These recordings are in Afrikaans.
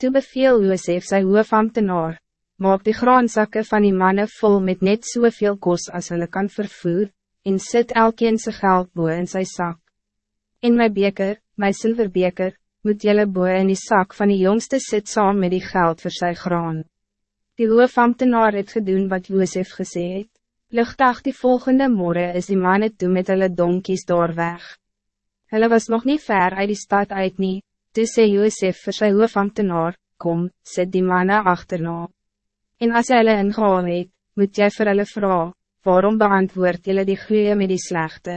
Toe beveel Josef sy hoofambtenaar, maak die graanzakken van die mannen vol met net soveel kos as hulle kan vervoer, en sit elkeen sy geld boe in sy zak. In my beker, my zilverbeker, moet jelle boe in die zak van die jongste sit saam met die geld voor sy graan. Die hoofambtenaar het gedoen wat Josef gesê het. Luchtdag die volgende morgen is die mannen toe met hulle donkies daar weg. Hulle was nog niet ver uit die stad uit nie, toe sê Josef vir sy hoofambtenaar, kom, sit die mannen achterna. En als jy hulle ingehaal het, moet jy vir hulle vraag, waarom beantwoord jylle die goeie met die slechte?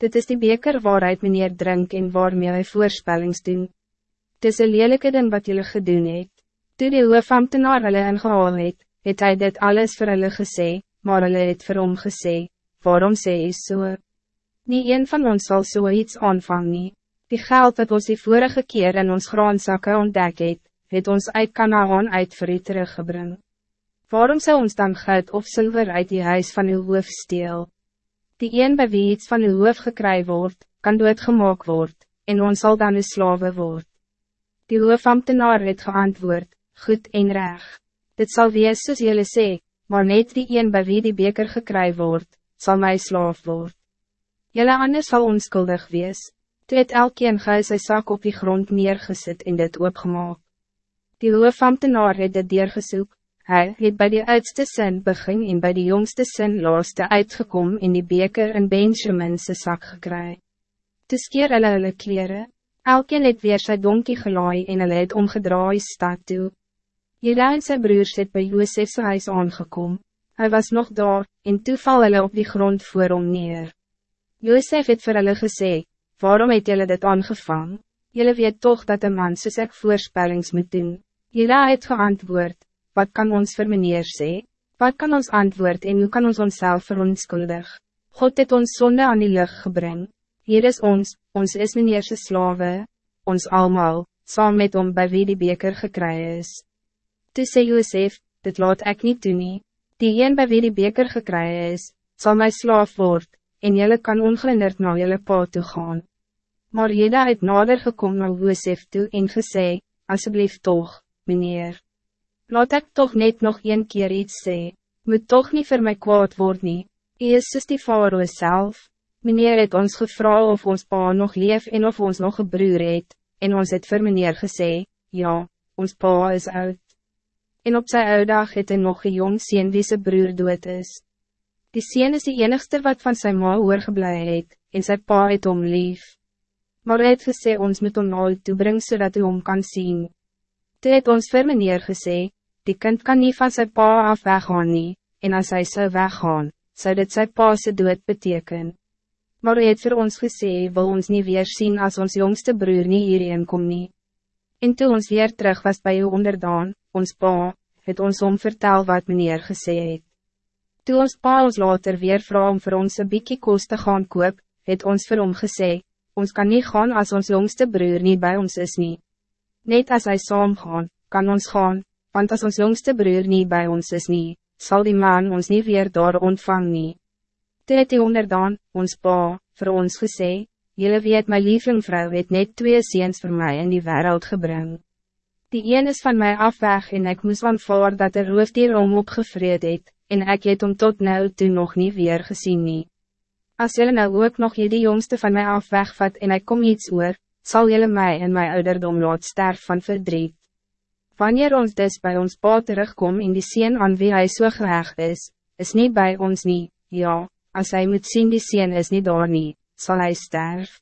Dit is die beker waaruit meneer drink en waarmee hy voorspellings doen. Het is een lelijke ding wat jylle gedoen het. Toe die hoofambtenaar hulle ingehaal het, het hy dit alles vir hulle gesê, maar hulle het vir hom gesê, waarom sê hy so? Nie een van ons zal so iets aanvang nie. Die geld dat ons die vorige keer in ons graanzakken ontdek het, het ons uit Kanaan uit vir u teruggebring. Waarom zou ons dan goud of zilver uit die huis van uw hoof steel? Die een bij wie iets van uw hoof gekry wordt, kan doodgemaak word, en ons zal dan uw slawe word. Die hoofambtenaar het geantwoord, goed en reg. Dit zal wees soos jylle sê, maar net die een bij wie die beker gekry wordt, zal mij slaaf word. Jylle anders zal onskuldig wees. Toe het elkeen gij sy sak op die grond neergesit en dit oopgemaak. Die hoofambtenaar het dit deurgesoek, Hij het bij die oudste sin begin en bij die jongste sin laaste uitgekom in die beker in Benjaminse zak gekry. Toe skeer hulle hulle kleren, elkeen het weer sy donkie gelaai en hulle het omgedraai stad toe. Jeda en sy broers het by Joosefse huis aangekom, hy was nog daar, en toe val hulle op die grond voor hom neer. Joosef het vir hulle gesê, waarom het julle dit aangevang? Julle weet toch dat een man soos ek voorspellings moet doen. Jeda het geantwoord, wat kan ons vir meneer sê? Wat kan ons antwoord en hoe kan ons onszelf verontskuldig? God het ons zonde aan die lucht gebring. Hier is ons, ons is meneerse slawe, ons allemaal, saam met om bij wie die beker gekry is. Toe sê Josef, dit laat ek niet doen nie. Die een bij wie die beker gekry is, zal my slaaf word, en jylle kan ongehinderd na jylle pa toe gaan. Maar Jeda het nader gekom na Josef toe en gesê, alsjeblieft toch, meneer. Laat ik toch net nog een keer iets zeggen. Moet toch niet voor mij kwaad worden. Nie. Ees is die faro zelf. Meneer het ons gevraagd of ons pa nog leef en of ons nog een broer het. En ons het vir meneer gesê, ja, ons pa is oud. En op zijn uitdag het hy nog een jong sien wie zijn broer dood is. Die sien is die enigste wat van zijn ma oorgeblij het, en zijn pa het om lief. Maar hy het gesê ons moet om nooit toebring zodat so u om kan zien. Toe het ons vir meneer gesê, die kind kan niet van zijn pa af weggaan nie, en als hij zou weggaan, zou dit zijn pa se dood beteken. Maar hy het vir ons gesê, wil ons niet weer zien als ons jongste broer niet hierheen kom nie. En toe ons weer terug was bij u onderdaan, ons pa, het ons om vertel wat meneer gesê het. Toe ons pa ons later weer vraag om vir ons een bykie kost te gaan koop, het ons vir hom gesê, ons kan niet gaan als ons jongste broer niet bij ons is nie. Net als hij saam gaan, kan ons gaan, want als ons jongste broer niet bij ons is nie, zal die man ons niet weer daar ontvang nie. Toe het die onderdaan, ons pa, voor ons gesê, Jullie weet my liefingvrou het net twee ziens voor mij in die wereld gebring. Die een is van mij afweg en ik moest van voor dat er roofdier om opgevreed het, en ik het om tot nou toe nog niet weer gezien nie. Als jullie nou ook nog je die jongste van mij afwegvat en ik kom iets oor, zal jullie mij en mijn ouderdom laat sterf van verdriet. Wanneer ons dus bij ons pa terugkom in die sien aan wie hij zo so gehecht is, is niet bij ons niet, ja, als hij moet zien die sien is niet daar niet, zal hij sterf.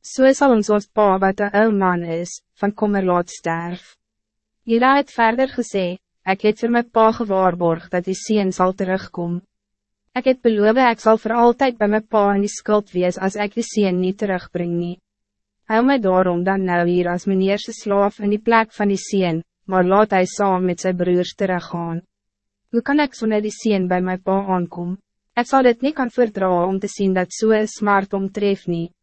Zo so zal ons ons pa wat een ou man is, van kommer laat sterf. Jira het verder gesê, ik het voor mijn pa gewaarborg dat die sien zal terugkom. Ik het beloof ik zal voor altijd bij mijn pa in die skuld wees als ik die sien niet terugbreng nie. Hou my daarom dan nou hier als meneerse slaaf in die plek van die sien, maar laat hij saam met zijn broers teruggaan. Hoe kan ik zonder die sien bij mijn pa aankom? Ik zal dit niet kan verdragen om te zien dat zo'n so smart omtref niet.